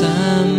Some.